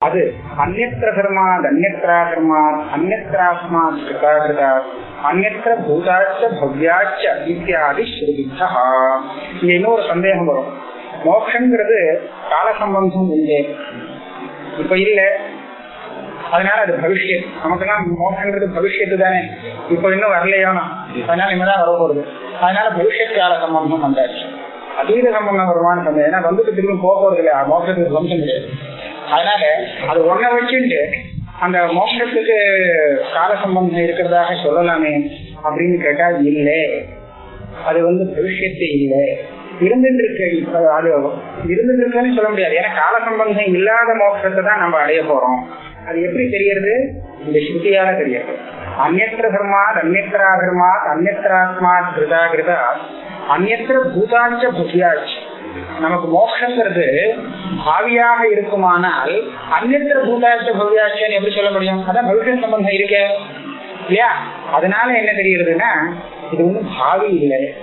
அது அந்நத்திர கர்மாத் அந்நத்ரா கர்மாத் அந்நத்ராஸ்மாத் கிருதாகிருதா அந்நத்திர பூதாச்ச பவ்யாச்ச இத்தியாதி ஸ்ருதித்தா. இங்க இன்னொரு சந்தேகம் வரும். மோட்சங்கிறது கால சம்பந்தம் இல்லை. இப்ப இல்ல. அதனால அது பவிஷ்யத். நமக்கெல்லாம் மோட்சங்கிறது பவிஷ்யத்து தானே. இப்ப இன்னும் வரலையோனா அதனால இனிமேதான் வர போறது அதனால பவிஷ்யத் கால சம்பந்தம் வந்தாச்சு. அதீத சம்பந்தம் வருமானு சந்தேகம் ஏன்னா வந்துட்டு திரும்பி போக போறது இல்லையா மோட்சத்துக்கு சம்பந்தம் கிடையாது அதனால அது ஒன்ன வச்சுட்டு அந்த மோட்சத்துக்கு கால சம்பந்தம் இருக்கிறதாக சொல்லலாமே அப்படின்னு கேட்டா இல்லை. அது வந்து பவிஷ்யத்து இல்லை. இருந்துட்டு இருக்க அது இருந்துட்டு இருக்குன்னு சொல்ல முடியாது. ஏன்னா கால சம்பந்தம் இல்லாத மோட்சத்தை தான் நம்ம அடைய போறோம். அது எப்படி தெரியறது? இந்த ஸ்ருதியால தெரியாது அந்நத்திர தர்மாத் அந்நத்திரா தர்மாத் அந்நத்திராத்மாத் கிருதா கிருதா. அந்நத்திர பூதாச்ச புத்தியாச்சு. நமக்கு மோட்சங்கிறது ஆவியாக இருக்குமானால் அந்நிற பூதாச்ச பவ்யாச்சன்னு எப்படி சொல்ல முடியும்? அதான் பவிஷ்ய சம்பந்தம் இருக்க. இல்லையா? அதனால என்ன தெரியுதுன்னா இது ஒன்றும் பாவி இல்லை.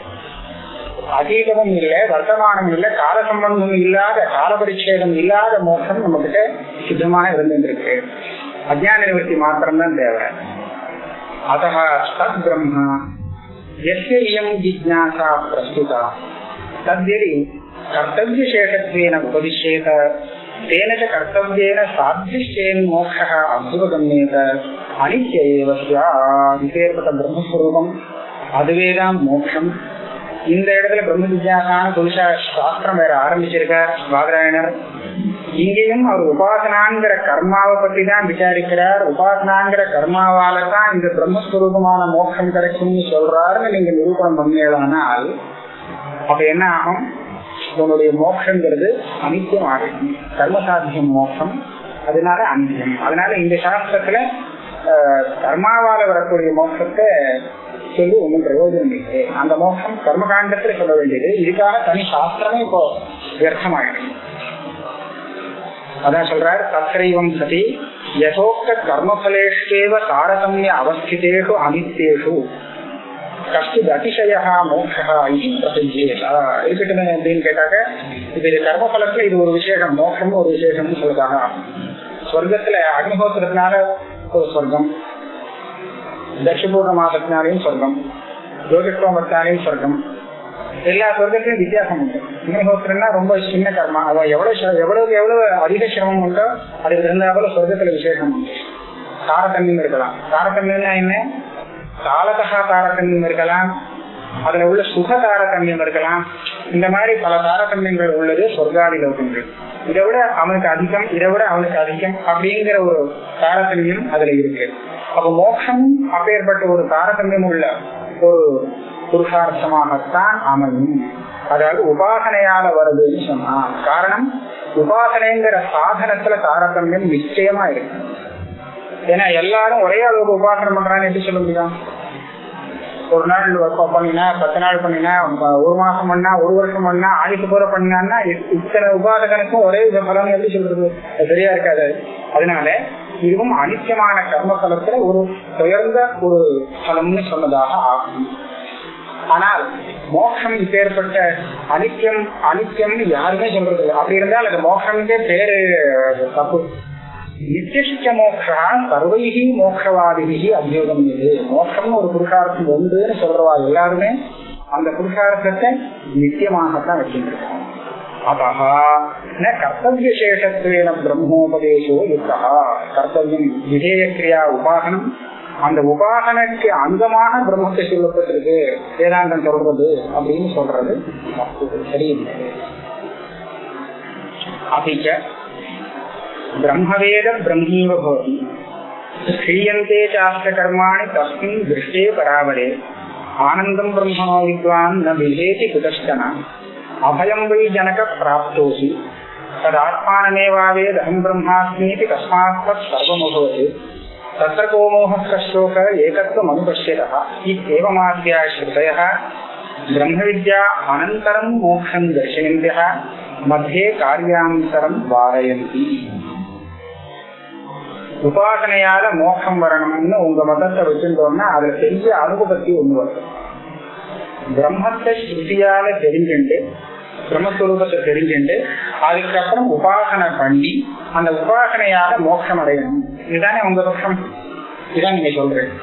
அதீதமும் இல்லை வர்த்தமானம் இல்லை கால சம்பந்தம் இல்லாத கால பரிச்சேதம் இல்லாத மோட்சம் நம்ம கிட்ட சித்தமாக இருந்துருக்கு. அஜான நிவர்த்தி மாத்திரம்தான் தேவை. அத்த தத் பிரம்மா எஸ்ய இயம் ஜிஜ்ஞாசா பிரஸ்துதா. தத்யதி கர்த்தவியசேஷத்வேன உபதிஷ்யேத तेन च कर्तव्येन साध्यश्चेन् मोक्षः अभ्युपगम्येत अनित्य एव விசேர்பட்ட பிரம்மஸ்வரூபம் அதுவேதான் மோட்சம் இந்த இடத்துல பிரம்ம வித்யாசான புருஷ சாஸ்திரம் வேற ஆரம்பிச்சிருக்கார் வாதராயணர் இங்கேயும் அவர் உபாசனாங்கிற கர்மாவை பத்தி தான் விசாரிக்கிறார் உபாசனாங்கிற கர்மாவால தான் இந்த பிரம்மஸ்வரூபமான மோட்சம் கிடைக்கும்னு சொல்றாருன்னு நீங்க நிரூபணம் பண்ணீங்களானால் அப்ப என்ன ஆகும் அவனுடைய மோட்சங்கிறது அனித்தியம் ஆகும். கர்மசாத்தியம் மோட்சம் அதனால அனித்தியம் அதனால இந்த சாஸ்திரத்துல கர்மாவால வரக்கூடிய மோட்சத்தை சொல்லி ஒன்றும் பிரயோஜனம் இல்லை. அந்த மோட்சம் கர்மகாண்டத்துல சொல்ல வேண்டியது. இதுக்காக தனி சாஸ்திரமே இப்போ வியர்த்தமாயிடும் அதான் சொல்றாரு தத்ரைவம் சதி யசோக்த கர்மபலேஷ்டேவ தாரதமிய அவஸ்திதேஷு அனித்தேஷு கஷ்டது அதிசயா மோட்சா இது பிரசஞ்சேதா இருக்கட்டும் அப்படின்னு கேட்டாக்க இது கர்மபலத்துல இது ஒரு விசேஷம் மோட்சம் ஒரு விசேஷம்னு சொல்றதாக சொர்க்கத்துல அக்னிஹோத்திரத்தினால ஒரு சொர்க்கம் தட்சிபூர்ண மாதத்தினாலையும் சொர்க்கம் ஜோதிஷ்டோமத்தினாலையும் சொர்க்கம். எல்லா சொர்க்கத்திலும் வித்தியாசம் உண்டு. அக்னிஹோத்திரம்னா ரொம்ப சின்ன கர்மா. அவன் எவ்வளவு எவ்வளவு எவ்வளவு அதிக சிரமம் உண்டோ அதுக்கு இருந்தாலும் சொர்க்கத்துல விசேஷம் உண்டு. தாரதமியம் இருக்கலாம். தாரதமியம்னா என்ன? காலதகா தாரதமியம் இருக்கலாம். அதுல உள்ள சுக தாரதமியம் இருக்கலாம். இந்த மாதிரி பல தாரதமியங்கள் உள்ளது சொர்க்காதி லோகங்கள். இதை விட அவனுக்கு அதிகம் இதை விட அவனுக்கு அதிகம் அப்படிங்கிற ஒரு தாரதமியம் அதுல இருக்கு. அப்ப மோட்சமும் அப்பேற்பட்ட ஒரு தாரதமியம் உள்ள ஒரு புருஷார்த்தமாகத்தான் அமையும். அதாவது உபாசனையால வருதுன்னு சொன்னா. காரணம் உபாசனைங்கிற சாதனத்துல தாரதமியம் நிச்சயமா இருக்கு. ஏன்னா எல்லாரும் ஒரே அளவுக்கு உபாசனம் பண்றான்னு எப்படி சொல்ல முடியும்? ஒரு நாள் பண்ணினா பத்து நாள் பண்ணினா ஒரு மாசம் பண்ணா ஒரு வருஷம் பண்ணா ஆதிக்கு போற பண்ணினா இத்தனை உபாசகனுக்கும் ஒரே பலன் எப்படி சொல்றது? சரியா இருக்காது. அதனால இதுவும் அனித்தியமான கர்ம பலத்துல ஒரு உயர்ந்த ஒரு பலம்னு சொன்னதாக ஆகும். ஆனால் மோட்சம் பேர்பட்ட அனித்தியம் அனித்தியம்னு யாருமே சொல்றது அப்படி இருந்தால் அது மோட்சம்க்கே பேரு தப்பு. நித்திய மோக்ஷா சர்வைகி மோக்ஷவாதிகி அபியோகம் இது மோட்சம்னு ஒரு புருஷார்த்தம் உண்டுன்னு சொல்றவா எல்லாருமே அந்த புருஷார்த்தத்தை நித்தியமாகத்தான் வச்சிருக்காங்க. அதா ந கர்த்தவிய பிரம்மோபதேசோ யுக்தா கர்த்தவியம் விஜயக்கிரியா உபாசனம் அந்த உபாகனக்கு அந்தமாக பிரம்மத்தை சொல்லப்பட்டிருக்கு. வேதாந்தம் சொல்றது அப்படின்னு சொல்றது. சரியில்லை அபிச்ச ब्रह्मवेद ब्रह्मीव भवति क्रियन्ते चास्य कर्माणि तस्मिन् दृष्टे परावरे आनन्दं ब्रह्मणो विद्वान् न विधेति कुतश्चन अभयं वै जनक प्राप्तोऽसि तदात्मानमेवावेदहं ब्रह्मास्मीति कस्मात् तत् सर्वमभवत् तत्र को मोहः कश्लोक एकत्वमनुपश्यतः इत्येवमाद्या श्रुतयः ब्रह्मविद्या अनन्तरं मोक्षं दर्शयन्त्यः मध्ये कार्यान्तरं वारयन्ति உபாசனையால மோட்சம் வரணும்னு உங்க மதத்தை வச்சிருந்தோம்னா அதுல பெரிய அனுபவத்தி ஒண்ணு வரும். பிரம்மத்தை ஸ்ருதியால தெரிஞ்சுட்டு பிரம்மஸ்வரூபத்தை தெரிஞ்சுட்டு அதுக்கப்புறம் உபாசனை பண்ணி அந்த உபாசனையாக மோட்சம் அடையணும். இதுதானே உங்க பட்சம் இதுதான் நீங்க சொல்றீங்க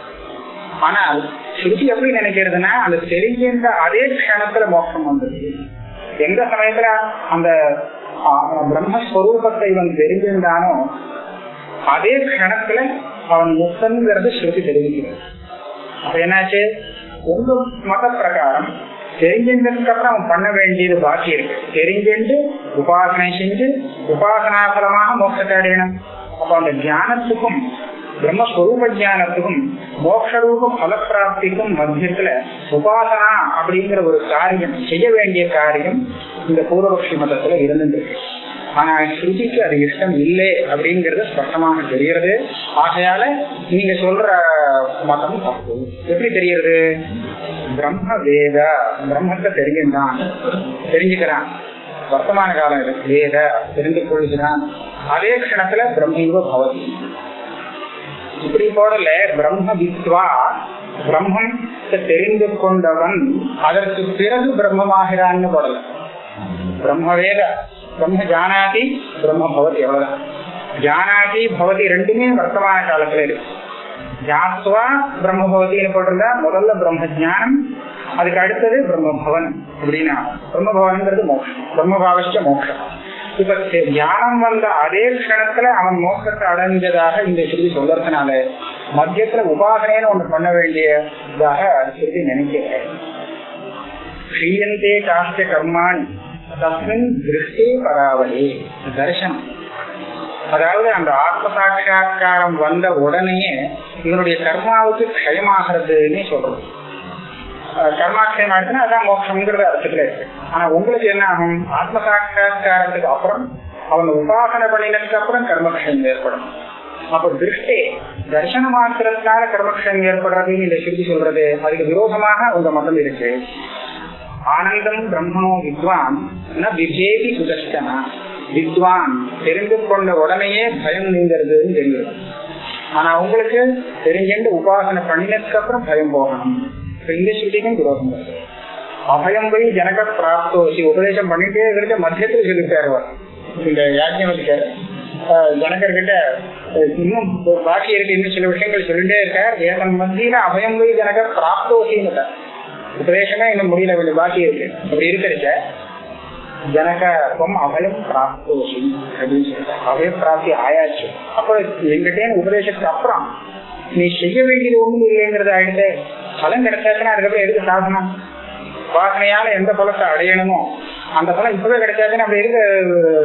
ஆனால் ஸ்ருதி எப்படி நினைக்கிறதுனா அந்த தெரிஞ்சின்ற அதே கணத்துல மோட்சம் வந்தது எந்த சமயத்துல? அந்த பிரம்மஸ்வரூபத்தை இவன் தெரிஞ்சிருந்தானோ அதே க்ஷணத்துல அவன் முக்தங்கிறது ஸ்ருதி தெரிவிக்கிறது. அப்ப என்னாச்சு? உங்க மத பிரகாரம் தெரிஞ்சதுக்கு அப்புறம் அவன் பண்ண வேண்டியது பாக்கி இருக்கு. தெரிஞ்சுட்டு உபாசனை செஞ்சு உபாசனாபலமாக மோட்சத்தை அடையணும். அப்ப அந்த ஞானத்துக்கும் பிரம்மஸ்வரூப ஜானத்துக்கும் மோக்ஷரூப பலப்பிராப்திக்கும் மத்தியத்துல உபாசனா அப்படிங்கிற ஒரு காரியம் செய்ய வேண்டிய காரியம் இந்த பூர்வபக்ஷி மதத்துல இருந்துருக்கு ஆனா ஸ்ருதிக்கு அது இஷ்டம் இல்லை அப்படிங்கறது ஸ்பஷ்டமாக தெரியறது ஆகையால நீங்க சொல்ற மதம் தப்பு. எப்படி தெரியறது பிரம்ம வேத. பிரம்மத்தை தெரிஞ்சுதான் தெரிஞ்சுக்கிறான். வர்த்தமான காலம் இருக்கு வேத. தெரிந்து கொள்கிறான். அதே க்ஷணத்துல பிரம்மைவ பவதி. இப்படி போடல பிரம்ம வித்வா. பிரம்மம் தெரிந்து கொண்டவன் அதற்கு பிறகு பிரம்மமாகிறான்னு போடல. பிரம்மவேத பிரம்ம ஜானாதி பிரம்ம பவதி அவ்வளவுதான் ஜானாதி பவதி ரெண்டுமே வர்த்தமான காலத்துல இருக்கு ஜாஸ்வா பிரம்ம பவதின்னு போட்டிருந்தா முதல்ல பிரம்ம ஜானம் அதுக்கு அடுத்தது பிரம்ம பவன் அப்படின்னா பிரம்ம பவன்ங்கிறது மோட்சம் பிரம்ம பாவச்ச மோட்சம் இப்ப தியானம் வந்த அதே கணத்துல அவன் மோட்சத்தை அடைஞ்சதாக இந்த ஸ்ருதி சொல்றதுனால மத்தியத்துல உபாசனைன்னு ஒண்ணு பண்ண வேண்டியதாக ஸ்ருதி நினைக்கிறேன். ஸ்ரீயந்தே காஷ்ட கர்மான் தஸ்மின் திருஷ்டி பராவலே. தரிசனம். அதாவது அந்த ஆத்ம சாட்சா்காரம் வந்த உடனேயே இவனுடைய கர்மாவுக்கு க்ஷயமாகிறதுன்னு சொல்றது கர்மாட்சயம் ஆயிடுச்சுன்னா அதான் மோட்சம்ங்கிறது அர்த்தத்துல இருக்கு. ஆனா உங்களுக்கு என்ன ஆகும்? ஆத்ம சாட்சா்காரத்துக்கு அப்புறம் அவங்க உபாசனை பண்ணினதுக்கு அப்புறம் கர்மக்ஷயம் ஏற்படும். அப்ப திருஷ்டி தர்சன மாத்திரத்தினால கர்மக்ஷயம் ஏற்படுறதுன்னு இந்த சுருதி சொல்றது அதுக்கு விரோதமாக உங்க மதம் இருக்கு. ஆனந்தம் பிரம்மோ வித்வான் ந விபேதி சுதர்ஷனா வித்வான் தெரிந்து கொண்ட உடனேயே பயம் நீங்கிறதுன்னு தெரியுது ஆனா உங்களுக்கு தெரிஞ்சு உபாசனை பண்ணினதுக்கு அப்புறம் பயம் போகணும். இந்த ஸ்ருதிக்கும் துரோகம் அபயம் போய் ஜனக பிராப்தோசி உபதேசம் பண்ணிட்டே இருக்கிற மத்தியத்துல சொல்லிட்டாரு இந்த யாஜ்யவதிக்கார் ஜனகர்கிட்ட இன்னும் பாக்கி இருக்கு இன்னும் சில விஷயங்கள் சொல்லிட்டே இருக்கார். ஏதன் மத்தியில அபயம் போய் ஜனக பிராப்தோசின்னு உபதேசமே இன்னும் முடியல கொஞ்சம் பாக்கி இருக்கு. அப்படி இருக்கிறச்ச ஜனகம் அபயம் பிராப்தோசி அப்படின்னு சொல்லிட்டு அபய பிராப்தி ஆயாச்சு. அப்ப எங்கிட்டே உபதேசத்துக்கு அப்புறம் நீ செய்ய வேண்டியது ஒண்ணும் இல்லைங்கிறது ஆயிடுது பலம் கிடைச்சாச்சுன்னா அதுக்கப்புறம் எதுக்கு சாதனம் உபாசனையால எந்த பலத்தை அடையணுமோ அந்த பலம் இப்பவே கிடைச்சாச்சுன்னா அப்படி இருக்க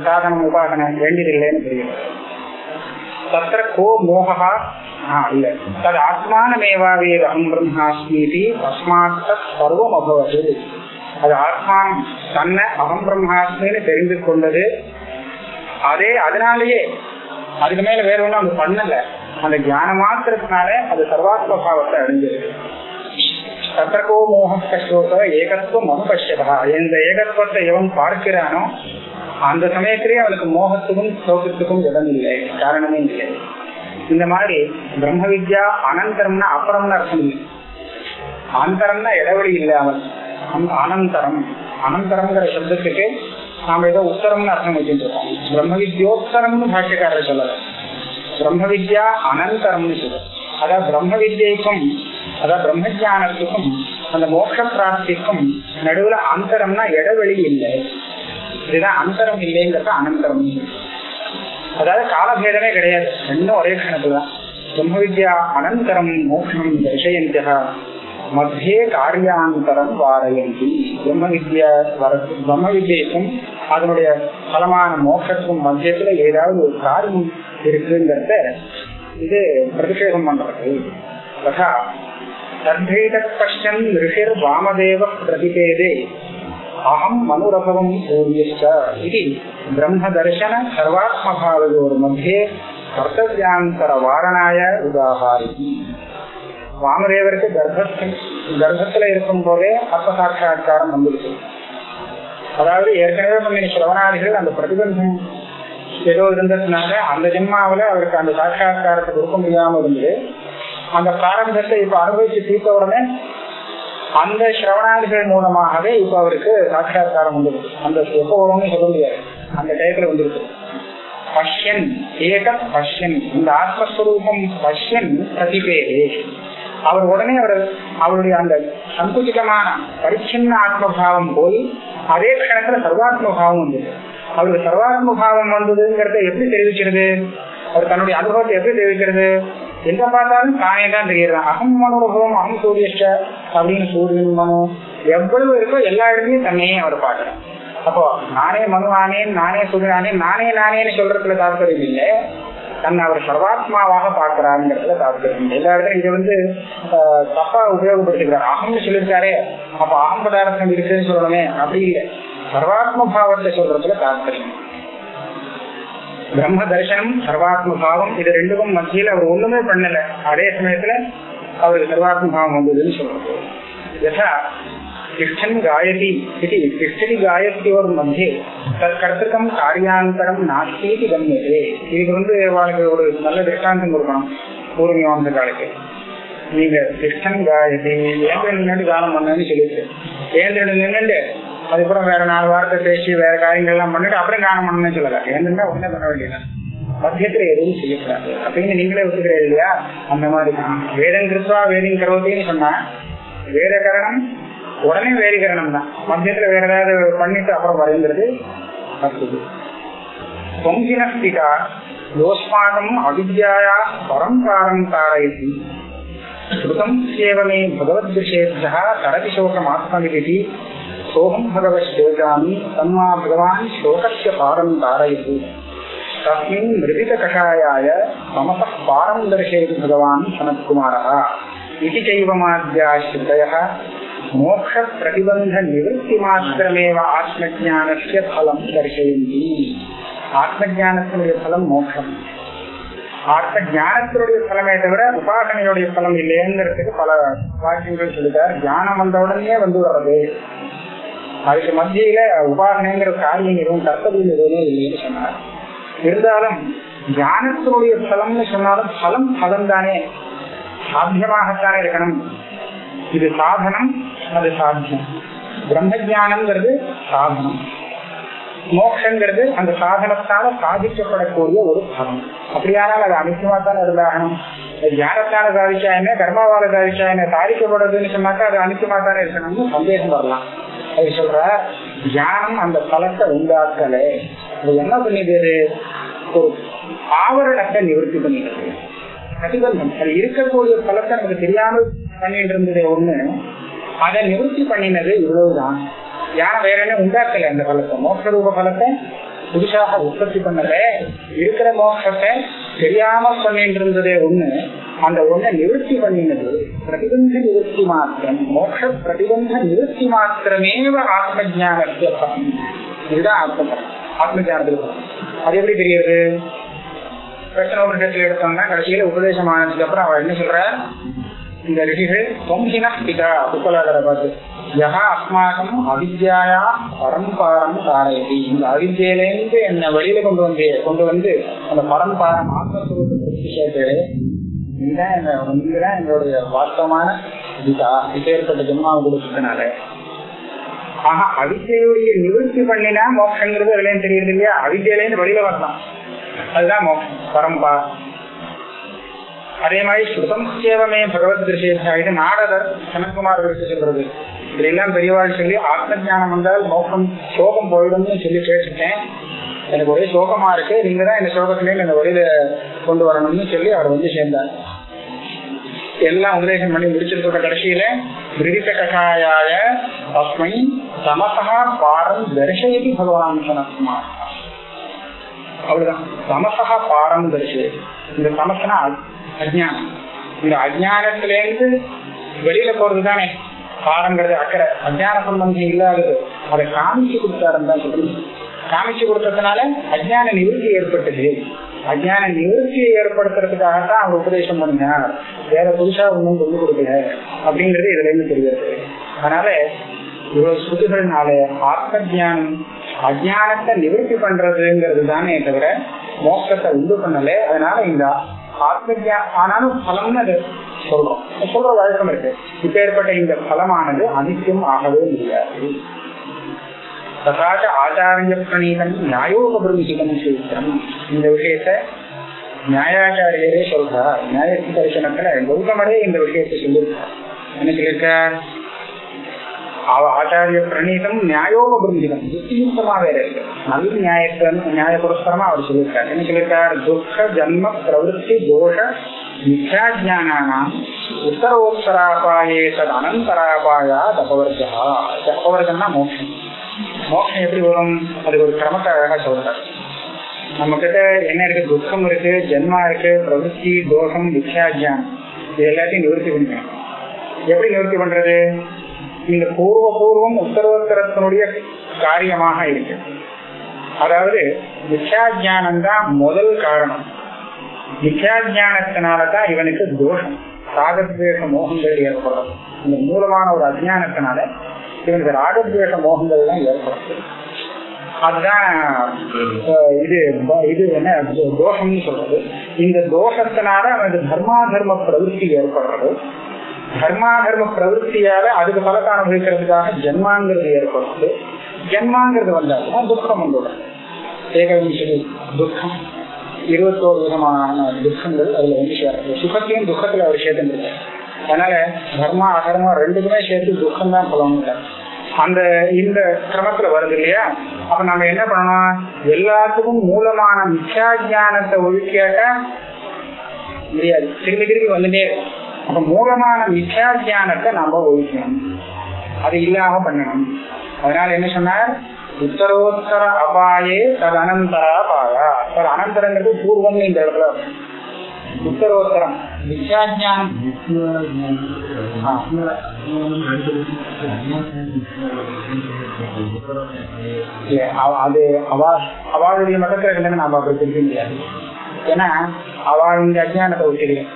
சாதனம் உபாசனை? வேண்டியது இல்லைன்னு தெரியும் தத்திர கோ மோகா தது ஆத்மானமேவாவேத அகம் பிரம்மாஸ்மீதி தஸ்மாத் சர்வம் அபவது அது ஆத்மா தன்னை அகம் பிரம்மாஸ்மின்னு தெரிந்து கொண்டது அதே அதனாலேயே அதுக்கு மேல வேற ஒண்ணும் அது பண்ணல। அந்த ஞான மாத்திரத்தினால அது சர்வாத்ம பாவத்தை அடைஞ்சது। தத்தகோ மோகோக ஏகத்துவம் அனுபட்சதா இந்த ஏகத்துவத்தை எவன் பார்க்கிறானோ அந்த சமயத்திலேயே அவனுக்கு மோகத்துக்கும் சோகத்துக்கும் இடம் இல்லை காரணமே இல்லை. இந்த மாதிரி பிரம்ம வித்யா அனந்தரம்னா அப்புறம்னு அர்த்தம் இல்லை. அந்தரம்னா இடைவெளி இல்லாமல். அனந்தரம். அனந்தரம்ங்கிற சப்தத்துக்கு நாம ஏதோ உத்தரம்னு அர்த்தம் வச்சுட்டு இருக்கோம். பிரம்ம வித்யோத்தரம்னு பாஷ்யக்காரர் சொல்லல. பிரம்ம வித்யா அனந்தரம்னு சொல்ற அதாவது பிரம்ம வித்யைக்கும் அதாவது பிரம்ம ஜானத்துக்கும் அந்த மோட்ச பிராப்திக்கும் நடுவுல அந்தரம்னா இடைவெளி இல்லை. இதுதான் அந்தரம் இல்லைங்கிறத அனந்தரம் அதாவது காலபேதமே கிடையாது. ரெண்டும் ஒரே கணக்கு தான் பிரம்ம வித்யா அனந்தரம் மோட்சம் தர்ஷயந்தியா மத்தியே காரியாந்தரம் வாரயந்தி. பிரம்ம வித்யா வர பிரம்ம வித்யக்கும் அதனுடைய பலமான மோட்சத்துக்கும் மத்தியத்துல ஏதாவது ஒரு காரியம் இருக்குங்கிறத இது பிரதிஷேதம் பண்றது. ததா தர்பேத பஷ்டன் ரிஷிர் வாமதேவ பிரதிபேதே. அகம் மனுரபவம் பூர்யஸ்ட இது பிரம்ம தர்சன சர்வாத்மபாவோர் மத்தியே கர்த்தவியாந்தர வாரணாய உதாகாரி வாமதேவருக்கு கர்ப்பத்தில் கர்ப்பத்துல இருக்கும் போதே ஆத்ம சாட்சா்காரம் வந்துருக்கு அதாவது ஏற்கனவே பண்ணின சிரவணாதிகள் அந்த பிரதிபந்தம் ஏதோ இருந்ததுனால அந்த ஜென்மாவில அவருக்கு அந்த சாட்சா்காரத்தை கொடுக்க முடியாம இருந்தது. அந்த பிராரம்பத்தை இப்ப அனுபவிச்சு தீர்த்த உடனே அந்த சிரவணாதிகள் மூலமாகவே இப்ப அவருக்கு சாட்சா்காரம் வந்துருக்கு. அந்த எப்பவும் சொல்ல முடியாது. அந்த டயத்துல வந்துருக்கு. பஷ்யன் ஏகம் பஷ்யன். இந்த ஆத்மஸ்வரூபம் பஷ்யன் பிரதிபேதே. அவர் உடனே அவர் அவருடைய அந்த சங்குச்சிதமான பரிச்சின்ன ஆத்மபாவம் போய் அதே கணத்துல சர்வாத்மபாவம் வந்தது. அவருக்கு சர்வாத்மபாவம் வந்ததுங்கிறத எப்படி தெரிவிக்கிறது? அவர் தன்னுடைய அனுபவத்தை எப்படி தெரிவிக்கிறது? எங்க பார்த்தாலும் தானே தான் தெரியுது அகம் மனோகம் அகம் சூரியஷ்ட அப்படின்னு சூரியன் மனு எவ்வளவு இருக்கோ எல்லா இடத்துலயும் தன்னையே அவர் பார்க்கிறார். அப்போ நானே மனு ஆனேன் நானே சூரியனானேன் நானே நானேன்னு சொல்றதுல தாற்பயம் இல்லை. தன்னை அவர் சர்வாத்மாவாக பார்க்கிறாருங்கிறதுல தாற்பயம் எல்லா இடத்துல இங்க வந்து தப்பா உபயோகப்படுத்திக்கிறார். அகம்னு சொல்லியிருக்காரே. அப்ப அகம் பதார்த்தம் இருக்குன்னு சொல்லணுமே. அப்படி இல்லை. சர்வாத்ம பாவத்தை சொல்றதுல தாற்பயம் பிரம்ம தரிசனம் சர்வாத்ம பாவம் இது ரெண்டுக்கும் மத்தியில் அவர் ஒண்ணுமே பண்ணல. அதே சமயத்துல அவருக்கு சர்வாத்ம பாவம் வந்ததுன்னு சொல்றாரு. யசா तिष्ठन् गायति इति तिष्ठति गायत्योर्मध्ये தற்கர்த்தகம் காரியாந்தரம் நாஸ்தீதி கண்ணியதே இதுக்கு வந்து வாழ்க்கை ஒரு நல்ல திருஷ்டாந்தம் கொடுக்கணும். பூர்வீமாம்ச காலத்து நீங்க திஷ்டன் காயத்தி ஏன் நின்று காலம் பண்ணு சொல்லிட்டு. ஏன் நின்று அதுக்கப்புறம் வேற நாலு வாரத்தை பேசி வேற காரியங்கள் எல்லாம் பண்ணிட்டு அப்புறம் காலம் பண்ணணும்னு சொல்லலாம் ஏந்திரா ஒண்ணே பண்ண வேண்டியதான் மத்தியத்துல எதுவும் செய்யக்கூடாது. அப்படின்னு நீங்களே ஒத்துக்கிறீங்க இல்லையா? அந்த மாதிரி தான். வேதம் கிருத்வா வேதிங் கரோதின்னு சொன்னா வேத கரணம் உடனே வேறு கரணம் தான். மத்தியத்துல வேற ஏதாவது பண்ணிட்டு அப்புறம் வரைங்கிறது அடுத்தது பொங்கினஸ்திகா யோஸ்மாகம் அவித்யாயா பரம்பாரம் தாரயதி. ஸ்ருதம் சேவமே பகவத்விஷேபியா தரதி சோகம் ஆத்மவிதி सोहम भगवश्लोकामि तन्मा भगवान् श्लोकस्य पारं तारयतु तस्मिन् मृदितकषायाय समतः पारं दर्शयतु भगवान् सनत्कुमारः इति चैवमाद्याश्रितयः मोक्षप्रतिबन्धनिवृत्तिमात्रमेव आत्मज्ञानस्य फलं दर्शयन्ति ஆத்மஜானத்தினுடைய பலம் மோட்சம் ஆத்ம ஞானத்தினுடைய பலமே தவிர உபாசனையுடைய பலம் இல்லைங்கிறதுக்கு பல வாக்கியங்கள் சொல்லிட்டார் ஞானம் வந்த உடனே வந்து வர்றது அதுக்கு மத்தியில உபாசனைங்கிற காரியம் எதுவும் கர்த்தவியம் எதுவுமே இல்லைன்னு சொன்னார். இருந்தாலும் தியானத்தினுடைய பலம்னு சொன்னாலும் பலம் பலம் தானே சாத்தியமாகத்தானே இருக்கணும். இது சாதனம் அது சாத்தியம். பிரம்ம ஜானம்ங்கிறது சாதனம். மோட்சங்கிறது அந்த சாதனத்தால சாதிக்கப்படக்கூடிய ஒரு பலம். அப்படியானால் அது அனிச்சயமா தான் இருந்தாகணும் ஞானத்தால சாதிச்சாயமே கர்மாவால சாதிச்சாயமே சாதிக்கப்படுறதுன்னு சொன்னாக்கா அது அனிச்சயமா தானே இருக்கணும்னு சந்தேகம் வரலாம். அது சொல்ற யாரும் அந்த பழத்தை உண்டாக்கல. அது என்ன பண்ணிடுது? ஒரு ஆவரணத்தை நிவர்த்தி பண்ணிடுது. பிரதிபந்தம் அது இருக்கக்கூடிய பழத்தை நமக்கு தெரியாமல் பண்ணிட்டு இருந்தது ஒண்ணு. அதை நிவர்த்தி பண்ணினது இவ்வளவுதான். யாரும் வேற என்ன உண்டாக்கல அந்த பழத்தை? மோட்ச ரூப பலத்தை புதுசாக உற்பத்தி பண்ணல இருக்கிற மோட்சத்தை தெரியாம பண்ணிட்டு இருந்ததே ஒண்ணு. அந்த ஒண்ணை நிவர்த்தி பண்ணினது பிரதிபந்த நிவர்த்தி மாத்திரம் மோட்ச பிரதிபந்த நிவர்த்தி மாத்திரமேவ ஆத்ம ஜானத்திய பலம் இதுதான் ஆத்ம ஆத்ம அது எப்படி தெரியுது? பிரச்சனை எடுத்தோம்னா கடைசியில உபதேசம் ஆனதுக்கு அப்புறம் அவர் என்ன சொல்ற? இந்த ரிஷிகள் தொங்கின பிதா உப்பலாதரை பார்த்து யகா அஸ்மாகம் அவித்யாயா பரம்பாரம் தாரயதி இந்த அவித்தியிலேருந்து என்னை வெளியில கொண்டு வந்து கொண்டு வந்து அந்த பரம்பாரம் ஆத்மஸ்வரூபத்தை நீதான் என்ன இதுதான் எங்களுடைய வாஸ்தவமான பிதா இப்பேற்பட்ட ஜென்மாவை கொடுத்ததுனால. ஆஹா அவித்யுடைய நிவர்த்தி பண்ணினா மோட்சங்கிறது வெளியே தெரியுது இல்லையா? அவித்யிலேருந்து வெளியில வரலாம் அதுதான் மோட்சம் பரம்பா. அதே மாதிரி சுதம் சேவமே பகவத் திருஷேஷா நாடகர் நாரதர் சனத்குமார் குறித்து சொல்றது. எல்லாம் பெரியவாள் சொல்லி ஆத்ம ஜானம் வந்தால் மோகம் சோகம் போயிடும்னு சொல்லி பேசிட்டேன் எனக்கு ஒரே சோகமா இருக்கு. நீங்க தான் இந்த சோகத்திலே என்ன வெளியில கொண்டு வரணும்னு சொல்லி அவர் வந்து சேர்ந்தார். எல்லாம் உபதேசம் பண்ணி முடிச்சிருக்க கடைசியில விரித்த கஷாயாய தஸ்மை தமசா பாரம் தரிசயதி பகவான் சனத்குமார் அவ்வளவுதான். தமசா பாரம் தரிசயதி. இந்த தமசனா அஜ்ஞானம். இந்த அஜானத்திலேருந்து வெளியில போறது தானே பாரங்கிறது அக்கறை. அஜான சம்பந்தம் இல்லாதது. அதை காமிச்சு கொடுத்தாருன்னு தான் சொல்றது காமிச்சு கொடுத்ததுனால அஜ்ஞான நிவர்த்தி ஏற்பட்டது. அஜ்ஞான நிவர்த்தியை ஏற்படுத்துறதுக்காகத்தான் அவங்க உபதேசம் பண்ணினார் வேற புதுசா ஒன்றும் சொல்லி கொடுக்கல. அப்படிங்கறது இதுல இருந்து தெரியாது அதனால இவ்வளவு ஸ்ருதிகள்னால ஆத்ம ஜானம் அஜானத்தை நிவர்த்தி பண்றதுங்கிறது தானே தவிர மோக்கத்தை உண்டு பண்ணல. அதனால இந்த ஆத்ம ஆனாலும் பலம்னு அது சொல்றோம். சொல்ற வழக்கம் இருக்கு. இப்ப ஏற்பட்ட இந்த பலமானது அனித்தியம் ஆகவே முடியாது. ததாச்ச ஆச்சாரிய பிரணீதன் நியாயோக நியாயோபபிரமிசிதம் சூத்திரம் இந்த விஷயத்த நியாயாச்சாரியரே சொல்றார். நியாய தரிசனத்துல கௌதமரே இந்த விஷயத்தை சொல்லியிருக்கார் என்ன சொல்லியிருக்கார்? ஆச்சாரிய பிரணீதம் நியாயோபபிரமிசிதம் யுக்தியுக்தமா வேற இருக்கு நல்ல நியாயத்தை நியாய புரஸ்கரமா அவர் சொல்லியிருக்கார். என்ன சொல்லியிருக்கார்? துக்க ஜன்ம பிரவருத்தி தோஷ மித்யாஜானானாம் உத்தரோத்தராபாயே தது அனந்தராபாயா தபவர்கா தபவர்கன்னா மோட்சம். மோட்சம் எப்படி வரும்? அதுக்கு ஒரு கிரமத்தை அழகா சொல்றாரு. நம்ம கிட்ட என்ன இருக்கு? துக்கம் இருக்கு ஜென்மா இருக்கு பிரவருத்தி தோஷம் மித்யாஜானம் இது எல்லாத்தையும் நிவர்த்தி பண்ணிக்கணும். எப்படி நிவர்த்தி பண்றது? இந்த பூர்வ பூர்வம் உத்தரோத்தரத்தினுடைய காரியமாக இருக்கு. அதாவது மித்யாஜானம் தான் முதல் காரணம். மித்யாஜானத்தினாலதான் இவனுக்கு தோஷம். ராகத்வேஷ மோகங்கள் ஏற்படும். இந்த மூலமான ஒரு அஜானத்தினால இவனுக்கு ராகத்வேஷ மோகங்கள் எல்லாம் ஏற்படும் அதுதான் இது இது என்ன தோஷம்னு சொல்றது. இந்த தோஷத்தினால அவனுக்கு தர்மாதர்ம பிரவருத்தி ஏற்படுறது. தர்மாதர்ம பிரவருத்தியால அதுக்கு பலத்தை அனுபவிக்கிறதுக்காக ஜென்மாங்கிறது ஏற்படுறது ஜென்மாங்கிறது வந்தாச்சுன்னா துக்கம் வந்துடும். ஏகவிம்சதி துக்கம். இருபத்தோரு விதமான துக்கங்கள் அதுல வந்து சுகத்தையும் துக்கத்துல அவர் சேர்த்துருக்காரு அதனால தர்மா அதர்மம் ரெண்டுக்குமே சேர்த்து துக்கம் தான் சொல்லணும் அந்த இந்த கிரமத்துல வருது இல்லையா? அப்ப நம்ம என்ன பண்ணணும்? எல்லாத்துக்கும் மூலமான மிச்சாஜானத்தை ஒழிக்காட்ட முடியாது. திரும்பி திரும்பி வந்துட்டே அப்ப மூலமான மிச்சாஜானத்தை நாம ஒழிக்கணும் அது இல்லாம பண்ணணும். அதனால என்ன சொன்னார்? உத்தரோத்தர அபாயே தது அனந்தரா பாயா தது அனந்தரங்கிறது பூர்வம் இந்த இடத்துல இல்ல, அவ- அது அவா அவளுடைய மதத்துல இல்லைன்னு நாம அப்படி பிரிக்க முடியாது. ஏன்னா அவள் இந்த அஜ்ஞானத்தை விட்டுடு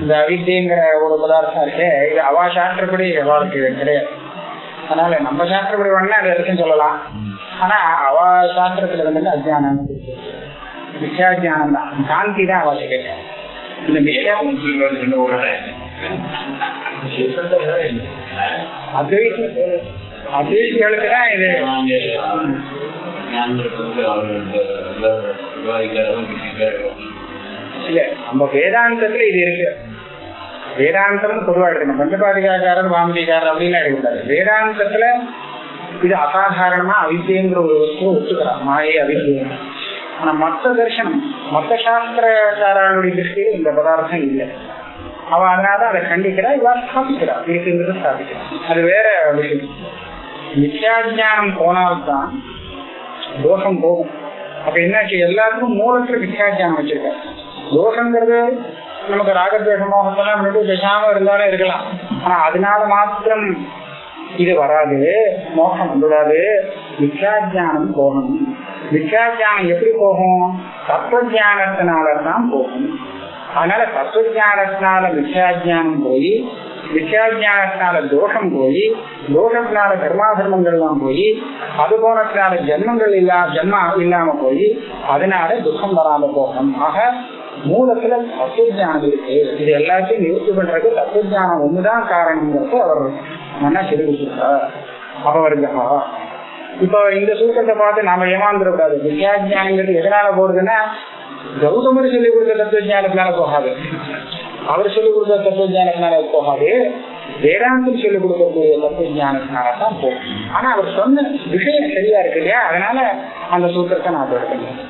இந்த அவித்தியங்கிற ஒரு பதார்த்தம் இருக்கு இது அவா சாஸ்திரப்படி அவளுக்கு கிடையாது. அதனால நம்ம சாஸ்திரப்படி வேணா அது இருக்குன்னு சொல்லலாம். ஆனா அவ சாஸ்திரத்துல வந்துட்டு அஜ்ஞானம். மித்யாஜானம் தான். சாந்தி தான் அவளுக்கு இந்த இது. இல்ல நம்ம வேதாந்தத்துல இது இருக்கு. வேதாந்தம் பொதுவா எடுக்கணும் பஞ்சபாதிகாரர் வாமதிகாரர் அப்படின்னு எடுக்கக்கூடாது. வேதாந்தத்துல இது அசாதாரணமா அவித்தியங்கிற ஒரு வஸ்துவை ஒத்துக்கிறான் மாயை அவித்தியம் ஆனா மத்த தரிசனம் மத்த சாஸ்திரக்காரர்களுடைய திருஷ்டியில் இந்த பதார்த்தம் இல்லை. அவ அதனால அதை கண்டிக்கிறா இவா ஸ்தாபிக்கிறா இருக்குங்கிறத ஸ்தாபிக்கிறா அது வேற விஷயம். மித்யாஜானம் போனால்தான் தோஷம் போகும். அப்ப என்னாச்சு? எல்லாத்துக்கும் மூலத்துல மித்யாஜானம் வச்சிருக்க தோஷங்கிறது நமக்கு ராகத்வேஷ மோகத்தெல்லாம் முன்னாடி பேசாம இருந்தாலும் இருக்கலாம். ஆனா அதனால மாத்திரம் இது வராது மோகம் வந்துடாது. மித்யாஜானம் போகணும். மித்யாஜானம் எப்படி போகும்? தத்துவஜானத்தினாலதான் போகும். அதனால தத்துவஜானத்தினால மித்யாஜானம் போய் மித்யாஜானத்தினால தோஷம் போய் தோஷத்தினால தர்மாதர்மங்கள்லாம் போய் அது போனத்தினால ஜென்மங்கள் இல்லா ஜென்ம இல்லாம போய் அதனால துக்கம் வராம போகும். ஆக மூலத்துல தத்துவஜானம் இருக்கு. இது எல்லாத்தையும் நிவர்த்தி பண்றதுக்கு தத்துவஜானம் ஒண்ணுதான் காரணம்ங்கிறது அவர் நல்லா தெரிவிச்சிருக்கார் அபவர்கா இப்போ இந்த சூத்திரத்தை பார்த்து நாம ஏமாந்துடக்கூடாது வித்யாஜானங்கிறது எதனால போடுதுன்னா கௌதமர் சொல்லிக் கொடுத்த தத்துவஜானத்தினால போகாது. அவர் சொல்லிக் கொடுத்த தத்துவஜானத்தினால போகாது. வேதாந்தம் சொல்லிக் கொடுக்கக்கூடிய தத்துவஜானத்தினால தான் போகும். ஆனா அவர் சொன்ன விஷயம் சரியா இருக்கு இல்லையா? அதனால அந்த சூத்திரத்தை நான் எடுக்கணும்